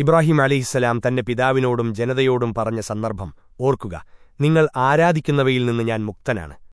ഇബ്രാഹിം അലിഹിസ്സലാം തന്റെ പിതാവിനോടും ജനതയോടും പറഞ്ഞ സന്ദർഭം ഓർക്കുക. നിങ്ങൾ ആരാധിക്കുന്നവയിൽ നിന്ന് ഞാൻ മുക്തനാണ്.